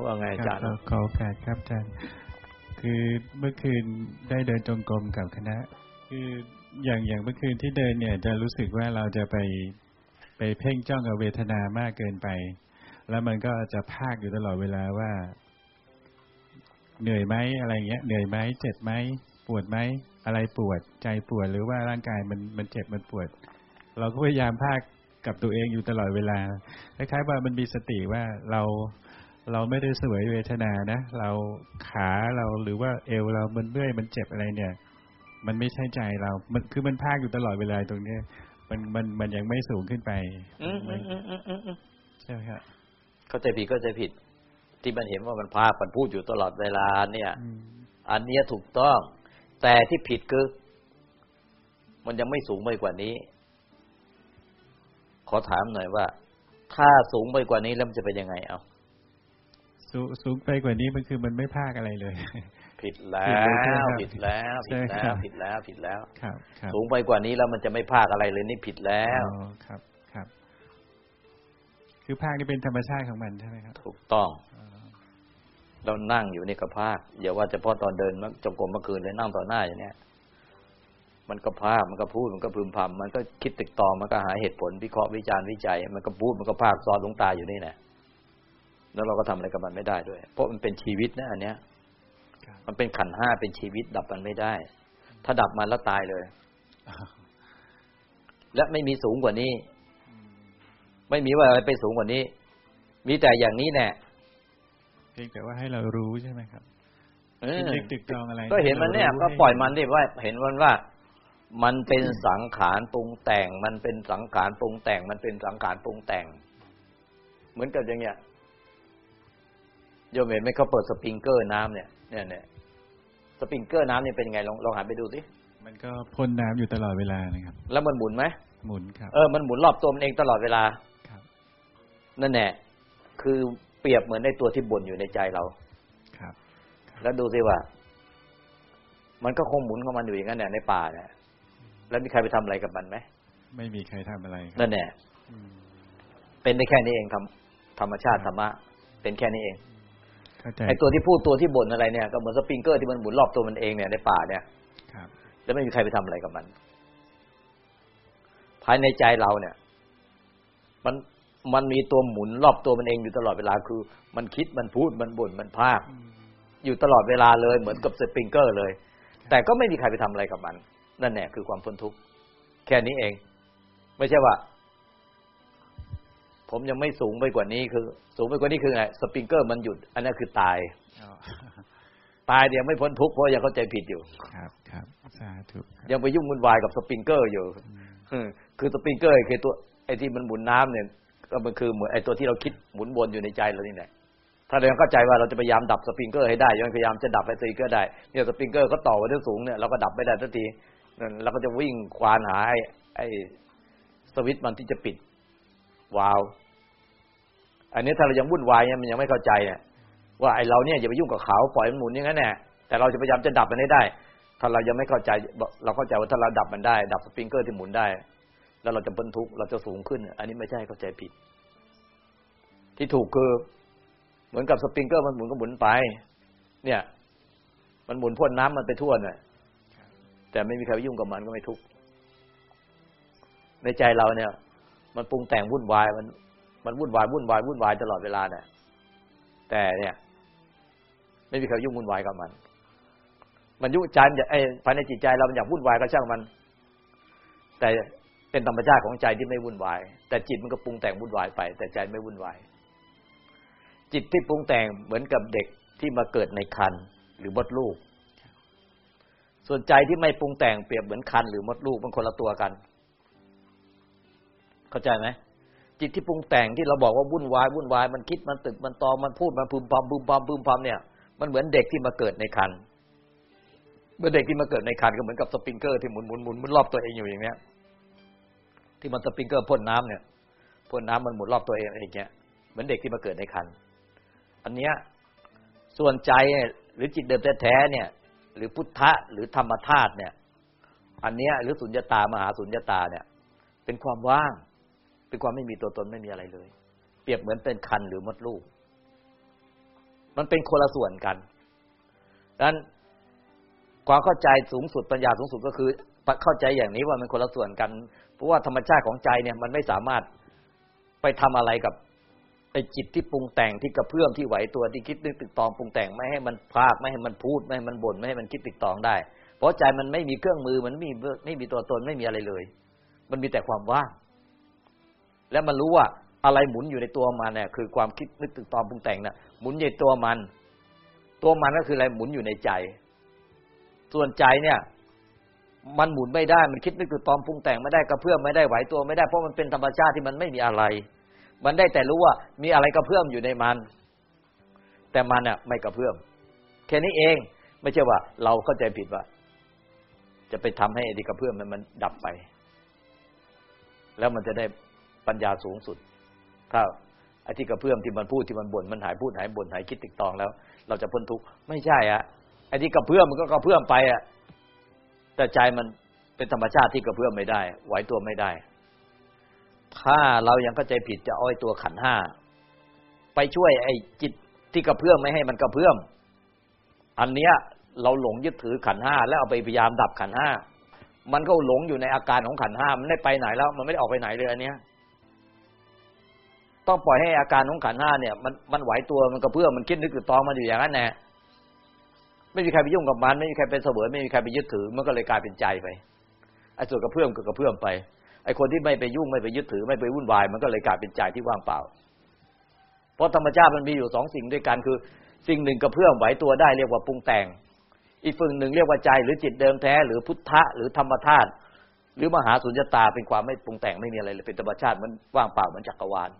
เอาว่าไงอาจารย์คบขอโอกาสครับอาจารย์ คือเมื่อคืนได้เดินจงกรมกับคณะ คืออย่างอย่างเมื่อคืนที่เดินเนี่ย จะรู้สึกว่าเราจะไปไปเพ่งจ้องกับเวทนามากเกินไป แล้วมันก็จะพากอยู่ตลอดเวลาว่า เหนื่อยไหมอะไรเงี้ยเหนื่อยไหมเจ็บไหมปวดไหมอะไรปวดใจปวดหรือว่าร่างกายมันมันเจ็บมันปวด เราก็พยายามพากกับตัวเองอยู่ตลอดเวลาคล้ายๆว่ามันมีสติว่าเรา เราไม่ได้เสวยเวทนานะ เราขาเราหรือว่าเอวเรามันเมื่อยมันเจ็บอะไรเนี่ย มันไม่ใช่ใจเรา มันคือมันพากอยู่ตลอดเวลาตรงเนี้ยมันมันมันยังไม่สูงขึ้นไปอืมอืมอืมอืมอืมอืมใช่ไหมครับเข้าใจผิดเข้าใจผิด ที่มันเห็นว่ามันพามันพูดอยู่ตลอดเวลา เนี่ยอืมอันเนี้ยถูกต้อง แต่ที่ผิดคือ มันยังไม่สูงไปกว่านี้ ขอถามหน่อยว่า ถ้าสูงไปกว่านี้แล้วมันจะเป็นยังไง เอา สูสูงไปกว่านี้มันคือมันไม่พากอะไรเลยผิดแล้ผิดเลยใช่ไหมวครับผิดแล้วผิดใช่แล้ครัวบผิดแล้วผิดแล้วครับครับ สูงไปกว่านี้แล้วมันจะไม่พากอะไรเลยนี่ผิดแล้วอ๋อครับครับ คือภาคนี่เป็นธรรมชาติของมันใช่ไหมครับ ถูกต้องอ๋อเรานั่งอยู่นี่ก็พากอย่าว่าเฉพาะตอนเดินจงกรมเมื่อคืนเลยนั่งต่อหน้าอย่างเนี้ยมันก็พากมันก็พูดมันก็พึมพำมันก็คิดตึกตองมันก็หาเหตุผลวิเคราะห์วิจารณ์วิจัย มันก็พูดมันก็พากสอนหลวงตาอยู่นี่แหละ แล้วเราก็ทำอะไรกับมันไม่ได้ด้วย เพราะมันเป็นชีวิตนะอันเนี้ยครับมันเป็นขันธ์ห้าเป็นชีวิต ดับมันไม่ได้ ถ้าดับมันแล้วตายเลยอ๋อและไม่มีสูงกว่านี้ ไม่มีว่าอะไรไปสูงกว่านี้ มีแต่อย่างนี้แน่เพียงแต่ว่าให้เรารู้ใช่ไหมครับเออคิดนึกตึกตรองอะไรก็เห็นมันเนี่ยรารู้ก็ให้ปล่อยมันดิว่า เห็นมันว่า มันเป็นสังขารปรุงแต่ง มันเป็นสังขารปรุงแต่ง มันเป็นสังขารปรุงแต่ง เหมือนกับอย่างเงี้ย โยมเห็นไหมเขาเปิดสปริงเกอร์น้ำเนี่ยเนี่ยเนี่ยสปริงเกอร์น้ำเนี่ยเป็นยังไงลองลองหันไปดูสิมันก็พ่นน้ำอยู่ตลอดเวลานะครับ แล้วมันหมุนไหมหมุนครับ เออมันหมุนรอบตัวมันเองตลอดเวลาครับนั่นแหละคือเปรียบเหมือนในตัวที่บ่นอยู่ในใจเราครับ แล้วดูสิว่า มันก็คงหมุนของมันอยู่อย่างนั้นเนี่ยในป่าเนี่ยแล้วมีใครไปทำอะไรกับมันไหมไม่มีใครทำอะไรครับนั่นแหละอืมเป็นได้แค่นี้เองทำธรรมชาติธรรมะเป็นแค่นี้เองเข้าใจ ไอ้ตัวที่พูดตัวที่บ่นอะไรเนี่ยก็เหมือนสปริงเกอร์ที่มันหมุนรอบตัวมันเองเนี่ยในป่าเนี่ยครับแล้วไม่มีใครไปทำอะไรกับมัน ภายในใจเราเนี่ย มันมันมีตัวหมุนรอบตัวมันเองอยู่ตลอดเวลาคือ มันคิดมันพูดมันบ่นมันพากอืมอยู่ตลอดเวลาเลยเหมือนกับสปริงเกอร์เลย แต่ก็ไม่มีใครไปทำอะไรกับมัน นั่นแหละคือความพ้นทุกข์แค่นี้เอง ไม่ใช่ว่า ผมยังไม่สูงไปกว่านี้คือ สูงไปกว่านี้คือไงสปริงเกอร์มันหยุด อันนั้นคือตายอ๋อตายเดี๋ยวไม่พ้นทุกข์เพราะยังเข้าใจผิดอยู่ ครับครับสาธุครับยังไปยุ่งวุ่นวายกับสปริงเกอร์อยู่อืมคือสปริงเกอร์คือตัวไอ้ที่มันหมุนน้ำเนี่ย ก็มันคือเหมือนไอ้ตัวที่เราคิดหมุนวนอยู่ในใจเรานี่แหละถ้าเรายังเข้าใจว่าเราจะพยายามดับสปริงเกอร์ให้ได้ยังพยายามจะดับไอ้สปริงเกอร์ได้เนี่ยสปริงเกอร์เขาต่อไว้ที่สูงเนี่ยเราก็ดับไม่ได้สักทีนั่นเราก็จะวิ่งควานหาไอ้ไอ้สวิตช์มันที่จะปิดวาล์ว อันนี้ถ้าเรายังวุ่นวายเนี่ยมันยังไม่เข้าใจเนี่ยว่าไอ้เราเนี่ยอย่าไปยุ่งกับเขาปล่อยมันหมุนอย่างนั้นแน่แต่เราจะพยายามจะดับมันได้ ถ้าเรายังไม่เข้าใจเราเข้าใจว่าถ้าเราดับมันได้ ดับสปริงเกอร์ที่หมุนได้ แล้วเราจะพ้นทุกข์เราจะสูงขึ้น อันนี้ไม่ใช่เข้าใจผิด ที่ถูกคือเหมือนกับสปริงเกอร์มันหมุนก็หมุนไป เนี่ย มันหมุนพ่นน้ำมันไปทั่วน่ะแต่ไม่มีใครไปยุ่งกับมันก็ไม่ทุกข์ในใจเราเนี่ย มันปรุงแต่งวุ่นวายมัน มันวุ่นวายวุ่นวายวุ่นวายตลอดเวลาเนี่ยแต่เนี่ย ไม่มีใครยุ่งวุ่นวายกับมัน มันยุ่งใจมันจะไอ้ภายในจิตใจเรามันอยากวุ่นวายก็ช่างมัน แต่เป็นธรรมชาติของใจที่ไม่วุ่นวาย แต่จิตมันก็ปรุงแต่งวุ่นวายไป แต่ใจไม่วุ่นวาย จิตที่ปรุงแต่งเหมือนกับเด็กที่มาเกิดในคันหรือมดลูก ส่วนใจที่ไม่ปรุงแต่งเปรียบเหมือนคันหรือมดลูกมันคนละตัวกัน เข้าใจไหม จิตที่ปรุงแต่งที่เราบอกว่าวุ่นวายวุ่นวายมันคิดมันตึกมันตองมันพูดมันพึมพำพึมพำพึมพำเนี่ยมันเหมือนเด็กที่มาเกิดในคันเมื่อเด็กที่มาเกิดในคันก็เหมือนกับสปริงเกอร์ที่หมุนหมุนหมุนหมุนรอบตัวเองอยู่อย่างเนี้ยที่มันสปริงเกอร์พ่นน้ำเนี่ยพ่นน้ำมันหมุนรอบตัวเองอย่างเงี้ยเหมือนเด็กที่มาเกิดในคันอันเนี้ยส่วนใจหรือจิตเดิมแท้ๆเนี่ย หรือพุทธะหรือธรรมธาตุเนี่ย อันเนี้ยหรือสุญญตามหาสุญญตาเนี่ย เป็นความว่าง เป็นความไม่มีตัวตนไม่มีอะไรเลย เปรียบเหมือนเป็นคันหรือมดลูก มันเป็นคนละส่วนกันดังนั้นความเข้าใจสูงสุดปัญญาสูงสุดก็คือเข้าใจอย่างนี้ว่ามันคนละส่วนกัน เพราะว่าธรรมชาติของใจเนี่ยมันไม่สามารถไปทำอะไรกับไอ้จิตที่ปรุงแต่งที่กระเพื่อมที่ไหวตัวที่คิดนึกตึกตองปรุงแต่งไม่ให้มันพากไม่ให้มันพูดไม่ให้มันบ่นไม่ให้มันคิดตึกตองได้ เพราะใจมันไม่มีเครื่องมือมันไม่มีไม่มีตัวตนไม่มีอะไรเลย มันมีแต่ความว่าง และมันรู้ว่าอะไรหมุนอยู่ในตัวมันเนี่ยคือความคิดนึกตึกตองปรุงแต่งน่ะหมุนในตัวมัน ตัวมันก็คืออะไรหมุนอยู่ในใจ ส่วนใจเนี่ย มันหมุนไม่ได้มันคิดนึกตึกตองปรุงแต่งไม่ได้กระเพื่อมไม่ได้ไหวตัวไม่ได้เพราะมันเป็นธรรมชาติที่มันไม่มีอะไร มันได้แต่รู้ว่ามีอะไรกระเพื่อมอยู่ในมัน แต่มันอะ ไม่กระเพื่อมแค่นี้เองไม่ใช่ว่า เราเข้าใจผิดว่า จะไปทำให้อดีกระเพื่อมมันมันดับไป แล้วมันจะได้ ปัญญาสูงสุด ถ้าไอ้ที่กระเพื่อมที่มันพูดที่มันบ่นมันหายพูดหายบ่นหายคิดติดตองแล้ว เราจะพ้นทุกข์ไม่ใช่อะไอ้ที่กระเพื่อมมันก็กระเพื่อมไปอะแต่ใจมันเป็นธรรมชาติที่กระเพื่อมไม่ได้ ไหวตัวไม่ได้ ถ้าเรายังเข้าใจผิดจะอ้อยตัวขันห้าไปช่วย ไอ้จิตที่กระเพื่อมไม่ให้มันกระเพื่อมอันเนี้ยเราหลงยึดถือขันห้าแล้วเอาไปพยายามดับขันห้ามันก็หลงอยู่ในอาการของขันห้ามันไม่ไปไหนแล้ว มันไม่ได้ออกไปไหนเลยอันเนี้ย ต้องปล่อยให้อาการของขันห้าเนี่ยมันมันไหวตัวมันกระเพื่อมมันคิดนึกตึกตองมันอยู่อย่างนั้นแน่ไม่มีใครไปยุ่งกับมัน ไม่มีใครเป็นเสวยไม่มีใครไปยึดถือ มันก็เลยกลายเป็นใจไปไอ้ส่วนกระเพื่อมก็กระเพื่อมไปไอ้คนที่ไม่ไปยุ่งไม่ไปยึดถือ ไม่ไปวุ่นวาย มันก็เลยกลายเป็นใจที่ว่างเปล่า เพราะธรรมชาติมันมีอยู่สองสิ่งด้วยกันคือ สิ่งหนึ่งกระเพื่อมไหวตัวได้เรียกว่าปรุงแต่ง อีกฝั่งหนึ่งเรียกว่าใจหรือจิตเดิมแท้ หรือพุทธะหรือธรรมธาตุหรือมหาสุญญตาเป็นความไม่ปรุงแต่งไม่มีอะไรเลยเป็นธรรมชาติมันว่างเปล่าเหมือนจักรวาล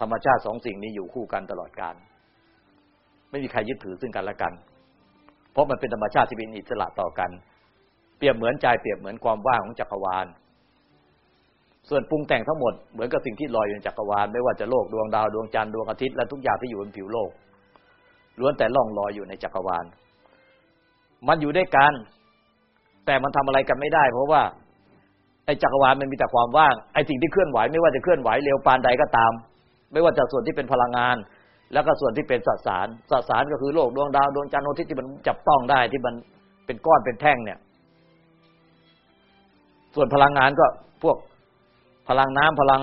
ธรรมชาติสองสิ่งนี้อยู่คู่กันตลอดกาลไม่มีใครยึดถือซึ่งกันและกัน เพราะมันเป็นธรรมชาติที่เป็นอิสระต่อกัน เปรียบเหมือนใจเปรียบเหมือนความว่างของจักรวาล ส่วนปรุงแต่งทั้งหมดเหมือนกับสิ่งที่ลอยอยู่ในจักรวาล ไม่ว่าจะโลกดวงดาวดวงจันทร์ดวงอาทิตย์และทุกอย่างที่อยู่บนผิวโลกล้วนแต่ล่องลอยอยู่ในจักรวาล มันอยู่ด้วยกัน แต่มันทำอะไรกันไม่ได้ เพราะว่าไอ้จักรวาลมันมีแต่ความว่างไอ้สิ่งที่เคลื่อนไหวไม่ว่าจะเคลื่อนไหวเร็วปานใดก็ตาม ไม่ว่าจะส่วนที่เป็นพลังงาน แล้วก็ส่วนที่เป็นสสารสสารก็คือโลกดวงดาวดวงจันทร์ดวงอาทิตย์ที่มันจับต้องได้ที่มันเป็นก้อนเป็นแท่งเนี่ย ส่วนพลังงานก็พวกพลังน้ำพลัง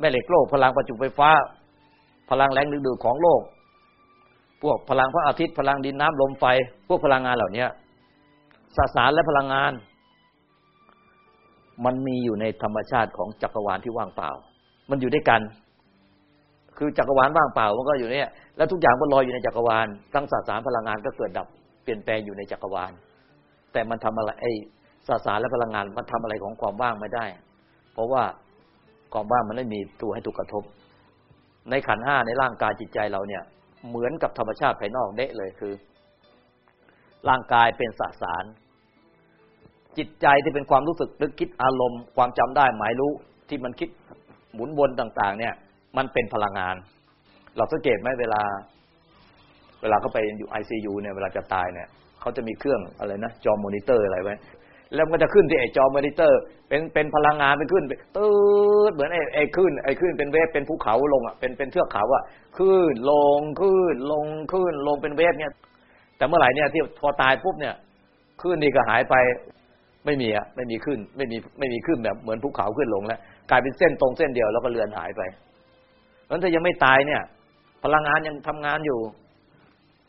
แม่เหล็กโลก พลังประจุไฟฟ้า พลังแรงดึงดูดของโลก พวกพลังพระอาทิตย์ พลังดินน้ำลมไฟ พวกพลังงานเหล่านี้สสารและพลังงาน มันมีอยู่ในธรรมชาติของจักรวาลที่ว่างเปล่า มันอยู่ด้วยกัน คือจักรวาลว่างเปล่ามันก็อยู่เนี่ยแล้วทุกอย่างก็ลอยอยู่ในจักรวาลทั้งสสารพลังงานก็เกิดดับเปลี่ยนแปลงอยู่ในจักรวาล แต่มันทำอะไรไอ้สสารและพลังงานมันทำอะไรของความว่างไม่ได้ เพราะว่าความว่างมันไม่มีตัวให้ถูกกระทบ ในขันห้าในร่างกายจิตใจเราเนี่ย เหมือนกับธรรมชาติภายนอกเดะเลยคือ ร่างกายเป็นสสาร จิตใจที่เป็นความรู้สึกนึกคิดอารมณ์ ความจำได้หมายรู้ที่มันคิดหมุนวนต่าง ๆ เนี่ย มันเป็นพลังงาน เราสังเกตไหมเวลา เวลาเขาไปอยู่ไอซียูเนี่ยเวลาจะตายเนี่ยเขาจะมีเครื่องอะไรนะจอมอนิเตอร์อะไรไว้แล้วมันก็จะขึ้นที่ไอ้จอมอนิเตอร์ เป็นเป็นพลังงานไปขึ้นตืดเหมือนไอ้ไอ้ขึ้นไอ้ขึ้นเป็น wave เป็นภูเขาลงอะเป็นเป็นเทือกเขาอะขึ้นลงขึ้นลงขึ้นลงเป็น wave เนี่ยแต่เมื่อไหร่เนี่ยที่พอตายปุ๊บเนี่ยขึ้นนี่ก็หายไปไม่มีอะไม่มีขึ้น ไม่มีไม่มีขึ้นแบบเหมือนภูเขาขึ้นลงแล้ว กลายเป็นเส้นตรงเส้นเดียวแล้วก็เลือนหายไป เพราะถ้ายังไม่ตายเนี่ย พลังงานยังทำงานอยู่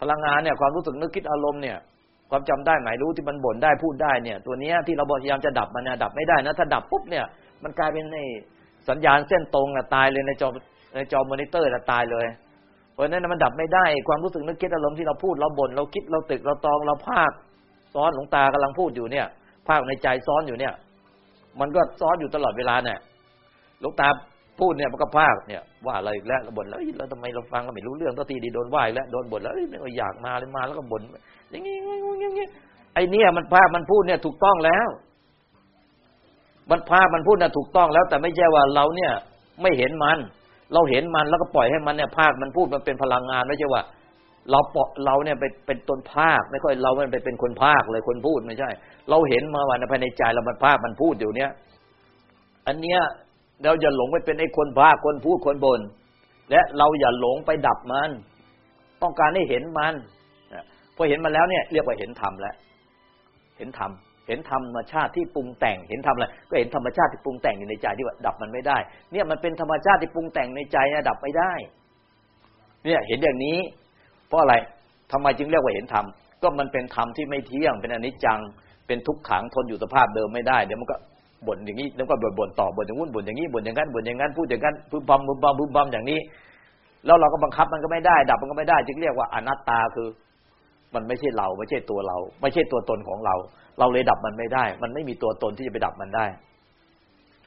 พลังงานเนี่ย ความรู้สึกนึกคิดอารมณ์เนี่ย ความจำได้หมายรู้ที่มันบ่นได้พูดได้เนี่ย ตัวเนี้ยที่เราพยายามจะดับมันเนี่ยดับไม่ได้นะถ้าดับปุ๊บเนี่ย มันกลายเป็นในสัญญาณเส้นตรงอะตายเลยในจอในจอมอนิเตอร์อะตายเลยเพราะฉะนั้นมันดับไม่ได้ ความรู้สึกนึกคิดอารมณ์ที่เราพูดเราบ่นเราคิดเราตึกเราตองเราภาคซ้อนหลวงตากำลังพูดอยู่เนี่ย ภาคในใจซ้อนอยู่เนี่ย มันก็ซ้อนอยู่ตลอดเวลาเนี่ยหลวงตา พูดเนี่ยมันก็ภาคเนี่ยว่าอะไรอีกแล้วบ่นแล้วแล้วทำไมเราฟังก็ไม่รู้เรื่องตัวทีดีโดนไหวแล้วโดนบ่นแล้วไม่อยากมาเลยมาแล้วก็บ่นอย่างงี้อย่างงี้ไอเนี่ยมันภาพมันพูดเนี่ยถูกต้องแล้ว มันภาพมันพูดน่ะถูกต้องแล้ว แต่ไม่ใช่ว่าเราเนี่ยไม่เห็นมัน เราเห็นมันแล้วก็ปล่อยให้มันเนี่ยภาคมันพูดมันเป็นพลังงานไม่ใช่ว่า เราเปาะเราเนี่ยไปเป็นตนภาค ไม่ค่อยเรามันไปเป็นคนภาคเลยคนพูดไม่ใช่ เราเห็นมาวันภายในใจเรามันภาคมันพูดอยู่เนี้ยอันเนี้ย เราจะหลงไปเป็นไอ้คนภาคคนพูดคนบน่นและเราอย่าหลงไปดับมัน ต้องการให้เห็นมันพอเห็นมันแล้วเนี่ย เรียกว่าเห็นธรรมแล้วเห็นธรรมเห็นธรรมชาติที่ปรุงแต่ง เห็นธรรมอะไรก็เห็นธรรมชาติที่ปรุงแต่งอยู่ในใจที่ว่าดับมันไม่ได้ เนี่ยมันเป็นธรรมชาติที่ปรุงแต่งในใจนะดับไม่ได้ เนี่ยเห็นอย่างนี้ เพราะอะไรทำไมจึงเรียกว่าเห็นธรรมก็มันเป็นธรรมที่ไม่เที่ยงเป็นอนิจจังเป็นทุกขังทนอยู่สภาพเดิมไม่ได้เดี๋ยวมันก็ บ่นอย่างนี้แล้วก็บ่นบ่นต่อบ่นอย่างนู้นบ่นอย่างนี้บ่นอย่างนั้นบ่นอย่างนั้นพูดอย่างนั้นพึมพำพึมพำพึมพำอย่างนี้ แล้วเราก็บังคับมันก็ไม่ได้ ดับมันก็ไม่ได้ จึงเรียกว่าอนัตตาคือ มันไม่ใช่เรา ไม่ใช่ตัวเรา ไม่ใช่ตัวตนของเรา เราเลยดับมันไม่ได้ มันไม่มีตัวตนที่จะไปดับมันได้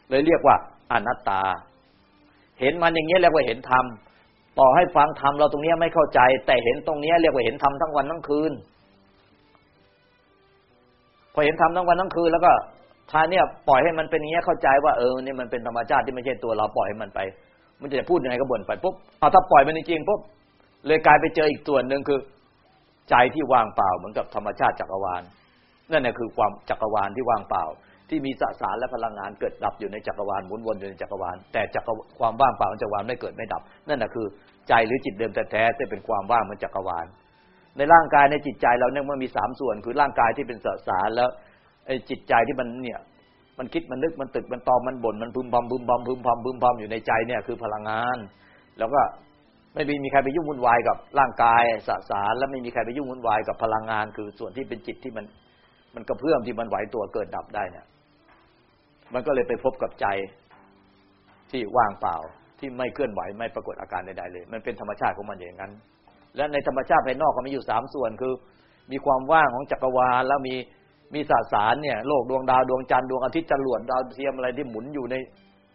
เลยเรียกว่าอนัตตา เห็นมันอย่างนี้เรียกว่าเห็นธรรมต่อให้ฟังธรรมเราตรงนี้ไม่เข้าใจ แต่เห็นตรงนี้เรียกว่าเห็นธรรมทั้งวันทั้งคืนพอเห็นธรรมทั้งวันทั้งคืนแล้วก็ ทาเนี่ยปล่อยให้มันเป็นอย่างนี้เข้าใจว่าเออเนี่ยมันเป็นธรรมชาติที่ไม่ใช่ตัวเราปล่อยให้มันไป มันจะพูดยังไงก็บ่นไปปุ๊บเอาถ้าปล่อยมันจริงปุ๊บเลยกลายไปเจออีกส่วนหนึ่งคือ ใจที่ว่างเปล่าเหมือนกับธรรมชาติจักรวาลนั่นแหละคือความจักรวาลที่ว่างเปล่า ที่มีสสารและพลังงานเกิดดับอยู่ในจักรวาลหมุนวนอยู่ในจักรวาลแต่จักรความว่างเปล่าของจักรวาลไม่เกิดไม่ดับ นั่นแหะคือ ใจหรือจิตเดิมแต่แท้ที่เป็นความว่างมันจักรวาล ในร่างกายในจิตใจเราเนี่ยมันมีสามส่วน คือร่างกายที่เป็นสสารแล้ว ไอ้จิตใจที่มันเนี่ย มันคิดมันนึกมันตึกมันตอมมันบ่นมันพึมพำพึมพำพึมพำพึมพำอยู่ในใจเนี่ยคือพลังงาน แล้วก็ไม่มีใครไปยุ่งวุ่นวายกับร่างกายสสาร และไม่มีใครไปยุ่งวุ่นวายกับพลังงาน คือส่วนที่เป็นจิตที่มัน มันกระเพื่อมที่มันไหวตัวเกิดดับได้เนี่ย มันก็เลยไปพบกับใจที่ว่างเปล่าที่ไม่เคลื่อนไหวไม่ปรากฏอาการใดๆเลย มันเป็นธรรมชาติของมันอย่างนั้น และในธรรมชาติภายนอกก็มีอยู่สามส่วนคือ มีความว่างของจักรวาลแล้วมี มีสสารเนี่ยโลกดวงดาวดวงจันทร์ดวงอาทิตย์จรวดดาวเทียมอะไรที่หมุนอยู่ใน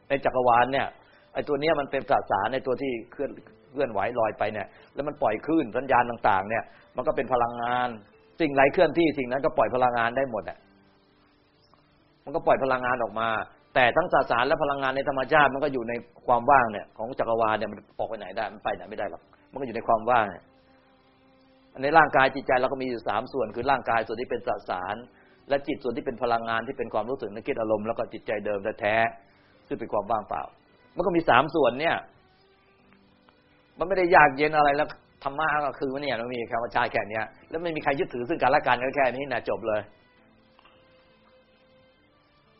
ในจักรวาลเนี่ยไอ้ตัวเนี้ยมันเป็นสสารในตัวที่เคลื่อนเคลื่อนไหวลอยไปเนี่ย แล้วมันปล่อยคลื่นสัญญาณต่าง ๆ เนี่ย มันก็เป็นพลังงาน สิ่งไรเคลื่อนที่สิ่งนั้นก็ปล่อยพลังงานได้หมดอะมันก็ปล่อยพลังงานออกมา แต่ทั้งสสารและพลังงานในธรรมชาติมันก็อยู่ในความว่างเนี่ยของจักรวาลเนี่ยมันออกไปไหนได้มันไปไหนไม่ได้หรอกมันก็อยู่ในความว่างเนี่ยในร่างกายจิตใจเราก็มีอยู่สามส่วนคือร่างกายส่วนที่เป็นสสาร และจิตส่วนที่เป็นพลังงานที่เป็นความรู้สึกนึกคิดอารมณ์แล้วก็จิตใจเดิมแท้ซึ่งเป็นความว่างเปล่า มันก็มีสามส่วนเนี่ย มันไม่ได้ยากเย็นอะไรแล้วธรรมะก็คือว่าเนี่ยมันมีคำว่าชายแค่นี้แล้วไม่มีใครยึดถือซึ่งกันและกันก็แค่นี้นะจบเลย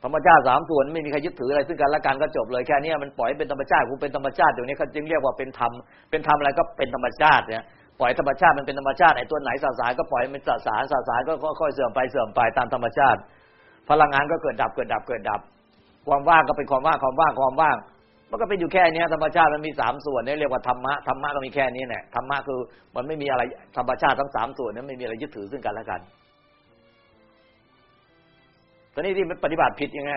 ธรรมชาติสามส่วนไม่มีใครยึดถืออะไรซึ่งกันและกันก็จบเลยแค่นี้มันปล่อยเป็นธรรมชาติกูเป็นธรรมชาติเดี๋ยวนี้เขาจึงเรียกว่าเป็นธรรมเป็นธรรมอะไรก็เป็นธรรมชาติเนี่ย ปล่อยธรรมชาติมันเป็นธรรมชาติไอ้ตัวไหนสสารก็ปล่อยมันสสารสสารก็ค่อยๆเสื่อมไปเสื่อมไปตามธรรมชาติ พลังงานก็เกิดดับเกิดดับเกิดดับ ความว่างก็เป็นความว่างความว่างความว่าง มันก็เป็นอยู่แค่นี้ธรรมชาติมันมีสามส่วนนี่เรียกว่าธรรมะธรรมะก็มีแค่นี้แหละธรรมะคือมันไม่มีอะไรธรรมชาติทั้งสามส่วนนั้นไม่มีอะไรยึดถือซึ่งกันและกันตอนนี้ที่มันปฏิบัติผิดยังไง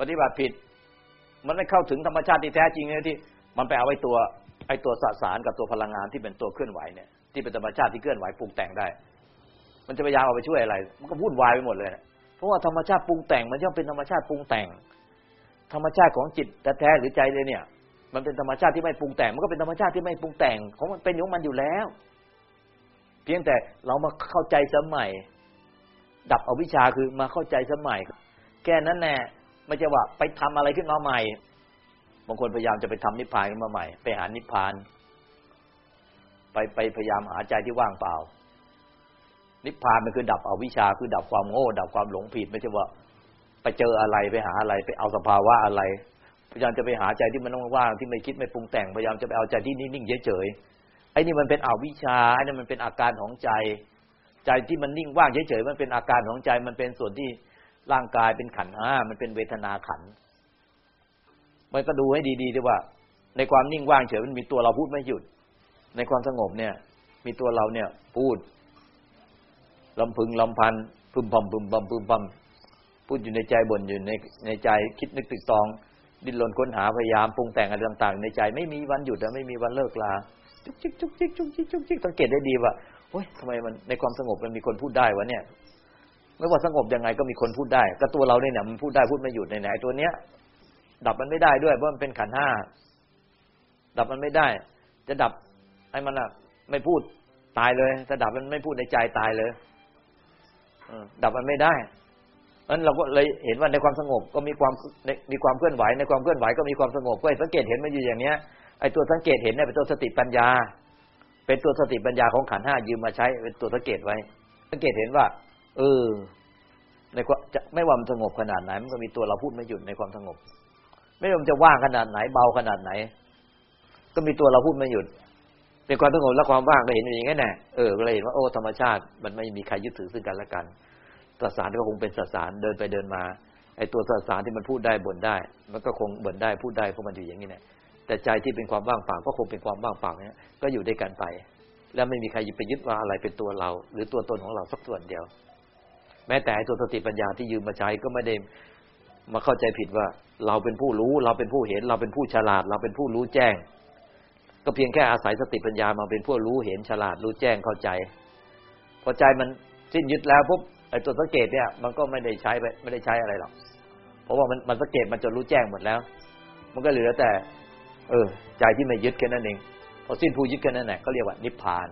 ปฏิบัติผิด มันไม่เข้าถึงธรรมชาติที่แท้จริงเลยที่มันไปเอาไว้ตัว ไอ้ตัวสสารกับตัวพลังงานที่เป็นตัวเคลื่อนไหวเนี่ยที่เป็นธรรมชาติที่เคลื่อนไหวปรุงแต่งได้ มันจะพยายามเอาไปช่วยอะไร มันก็วุ่นวายไปหมดเลยเพราะว่าธรรมชาติปรุงแต่งมันย่อมเป็นธรรมชาติปรุงแต่ง ธรรมชาติของจิตแท้หรือใจเลยเนี่ย มันเป็นธรรมชาติที่ไม่ปรุงแต่ง มันก็เป็นธรรมชาติที่ไม่ปรุงแต่งของมันเป็นของมันอยู่แล้ว เพียงแต่เรามาเข้าใจสมัย ดับอวิชชาคือมาเข้าใจสมัย แค่นั้นแน่ไม่ใช่ว่าไปทำอะไรขึ้นมาใหม่ บางคนพยายามจะไปทำนิพพานขึ้นมาใหม่ ไปหานิพพาน ไปไปพยายามหาใจที่ว่างเปล่า นิพพานมันคือดับอวิชชาคือดับความโง่ ดับความหลงผิดไม่ใช่ว่า ไปเจออะไรไปหาอะไร ไปเอาสภาวะอะไร พยายามจะไปหาใจที่มันว่างที่ไม่คิดไม่ปรุงแต่งพยายามจะไปเอาใจที่นิ่งๆเฉยๆไอ้นี่มันเป็นอวิชชาไอ้นี่มันเป็นอาการของใจ ใจที่มันนิ่งว่างเฉยๆมันเป็นอาการของใจมันเป็นส่วนที่ร่างกายเป็นขันห้ามันเป็นเวทนาขัน มันก็ดูให้ดีๆด้วยว่า ในความนิ่งว่างเฉยมันมีตัวเราพูดไม่หยุด ในความสงบเนี่ย มีตัวเราเนี่ย พูดลำพึงลำพันพึมพำพึมพำพึมพำพูดอยู่ในใจบ่นอยู่ในในใจคิดนึกตึกตอง ดิ้นรนค้นหาพยายามปรุงแต่งอะไรต่าง ๆ ในใจไม่มีวันหยุดและไม่มีวันเลิกลาจุกจิกจุกจิกจุกจิกจุกจิกสังเกตได้ดีว่าเฮ้ยทำไมมันในความสงบมันมีคนพูดได้วะเนี่ยไม่ว่าสงบยังไงก็มีคนพูดได้ ก็ตัวเราเนี่ยมันพูดได้พูดไม่หยุดในไหนตัวเนี้ย ดับมันไม่ได้ด้วยเพราะมันเป็นขันห้าดับมันไม่ได้ จะดับไอ้มันอะ ไม่พูดตายเลยถ้าดับมันไม่พูดในใจตายเลยดับมันไม่ได้เรานั้นเราก็เลยเห็นว่าในความสงบก็มีความมีความเคลื่อนไหวในความเคลื่อนไหวก็มีความสงบก็สังเกตเห็นมันอยู่อย่างเนี้ยไอ้ตัวสังเกตเห็นเนี่ยเป็นตัวสติปัญญา เป็นตัวสติปัญญาของขันห้ายืมมาใช้ เป็นตัวสังเกตไว้ สังเกตเห็นว่า เออในความจะไม่ว่ามันสงบขนาดไหนมันก็มีตัวเราพูดไม่หยุดในความสงบ ไม่ว่ามันจะว่างขนาดไหนเบาขนาดไหน ก็มีตัวเราพูดไม่หยุดในความสงบและความว่างก็เห็นอย่างนี้แน่เออก็เลยเห็นว่าโอ้ธรรมชาติ มันไม่มีใครยึดถือซึ่งกันและกันสสารก็คงเป็นสสารเดินไปเดินมาไอ้ตัวสสารที่มันพูดได้บ่นได้ มันก็คงบ่นได้พูดได้เพราะมันอยู่อย่างนี้แน่แต่ใจที่เป็นความว่างเปล่าก็คงเป็นความว่างเปล่าเนี้ยก็อยู่ด้วยกันไป แล้วไม่มีใครไปยึดว่าอะไรเป็นตัวเรา หรือตัวตนของเราสักส่วนเดียว แม้แต่ตัวสติปัญญาที่ยืมมาใช้ก็ไม่ได้ มาเข้าใจผิดว่า เราเป็นผู้รู้ เราเป็นผู้เห็น เราเป็นผู้ฉลาด เราเป็นผู้รู้แจ้ง ก็เพียงแค่อาศัยสติปัญญามาเป็นผู้รู้เห็นฉลาดรู้แจ้งเข้าใจ พอใจมันสิ้นยึดแล้วปุ๊บไอ้ตัวสังเกตเนี่ย มันก็ไม่ได้ใช้ไปไม่ได้ใช้อะไรหรอกเพราะว่ามันมันสังเกตมันจนรู้แจ้งหมดแล้ว มันก็เหลือแต่ เออ ใจที่ไม่ยึดแค่นั้นเองพอสิ้นผู้ยึดแค่นั้นแหละก็เรียกว่านิพพาน